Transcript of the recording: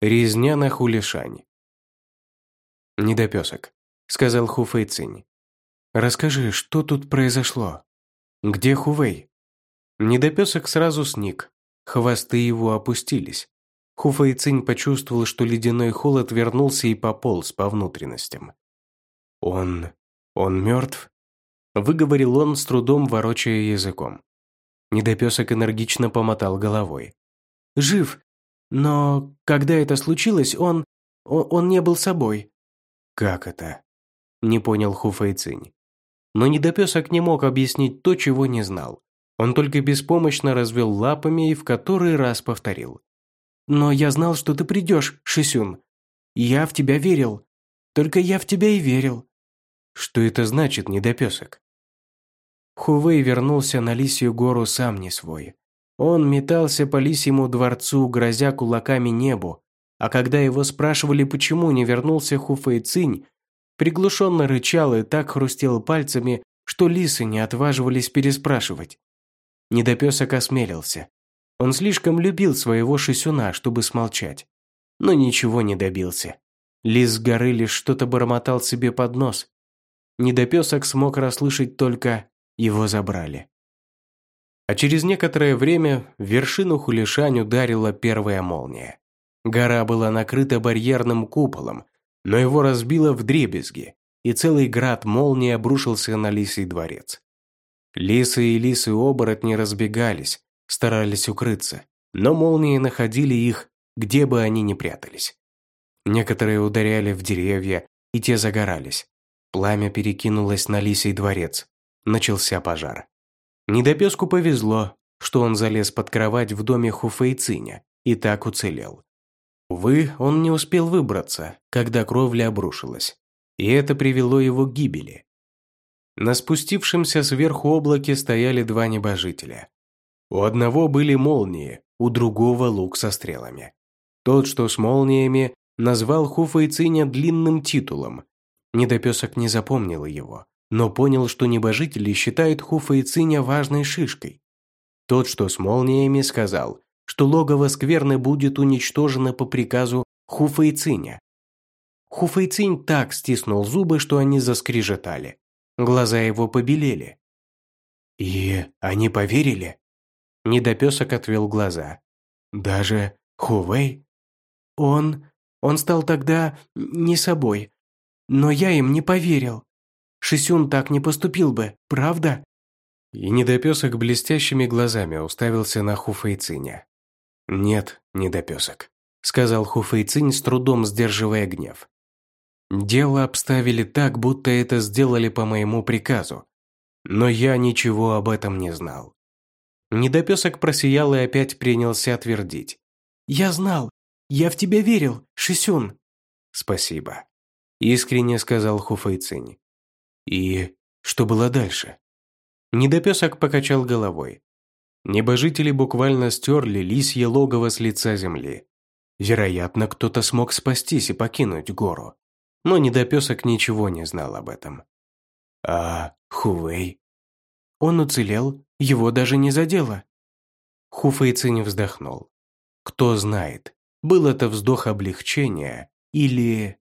Резня на Хулишань. «Недопесок», — сказал Хуфэй Цинь. «Расскажи, что тут произошло? Где Хувей?» Недопесок сразу сник. Хвосты его опустились. Хуфэй Цинь почувствовал, что ледяной холод вернулся и пополз по внутренностям. «Он... он мертв?» Выговорил он, с трудом ворочая языком. Недопесок энергично помотал головой. «Жив, но когда это случилось, он... он не был собой». «Как это?» – не понял Хуфэйцинь. Но недопесок не мог объяснить то, чего не знал. Он только беспомощно развел лапами и в который раз повторил. «Но я знал, что ты придешь, Шисюн. Я в тебя верил. Только я в тебя и верил». «Что это значит, недопесок?» Хувей вернулся на Лисью гору сам не свой. Он метался по лисьему дворцу, грозя кулаками небу, а когда его спрашивали, почему не вернулся Хуфэй Цинь, приглушенно рычал и так хрустел пальцами, что лисы не отваживались переспрашивать. Недопесок осмелился. Он слишком любил своего шисюна, чтобы смолчать. Но ничего не добился. Лис с горы лишь что-то бормотал себе под нос. Недопесок смог расслышать только «его забрали». А через некоторое время в вершину Хулишань ударила первая молния. Гора была накрыта барьерным куполом, но его разбило в дребезги, и целый град молнии обрушился на лисий дворец. Лисы и лисы-оборотни разбегались, старались укрыться, но молнии находили их, где бы они ни прятались. Некоторые ударяли в деревья, и те загорались. Пламя перекинулось на лисий дворец. Начался пожар. Недопеску повезло, что он залез под кровать в доме Хуфейциня и так уцелел. Увы, он не успел выбраться, когда кровля обрушилась, и это привело его к гибели. На спустившемся сверху облаке стояли два небожителя. У одного были молнии, у другого лук со стрелами. Тот, что с молниями, назвал Хуфейциня длинным титулом. Недопесок не запомнил его, но понял, что небожители считают Хуфа и Циня важной шишкой. Тот, что с молниями, сказал, что логово скверны будет уничтожено по приказу Хуфа и Циня. Хуфа и Цинь так стиснул зубы, что они заскрижетали. Глаза его побелели. «И они поверили?» Недопесок отвел глаза. «Даже Хувей?» «Он... он стал тогда не собой. Но я им не поверил. Шисюн так не поступил бы, правда?» И недопесок блестящими глазами уставился на Хуфэйциня. «Нет, недопесок», — сказал Хуфэйцинь, с трудом сдерживая гнев. «Дело обставили так, будто это сделали по моему приказу. Но я ничего об этом не знал». Недопесок просиял и опять принялся твердить. «Я знал! Я в тебя верил, Шисюн!» «Спасибо», — искренне сказал Хуфэйцинь. И что было дальше? Недопесок покачал головой. Небожители буквально стерли лисье логово с лица земли. Вероятно, кто-то смог спастись и покинуть гору. Но недопесок ничего не знал об этом. А Хувей? Он уцелел, его даже не задело. Хуфейцы не вздохнул. Кто знает, был это вздох облегчения или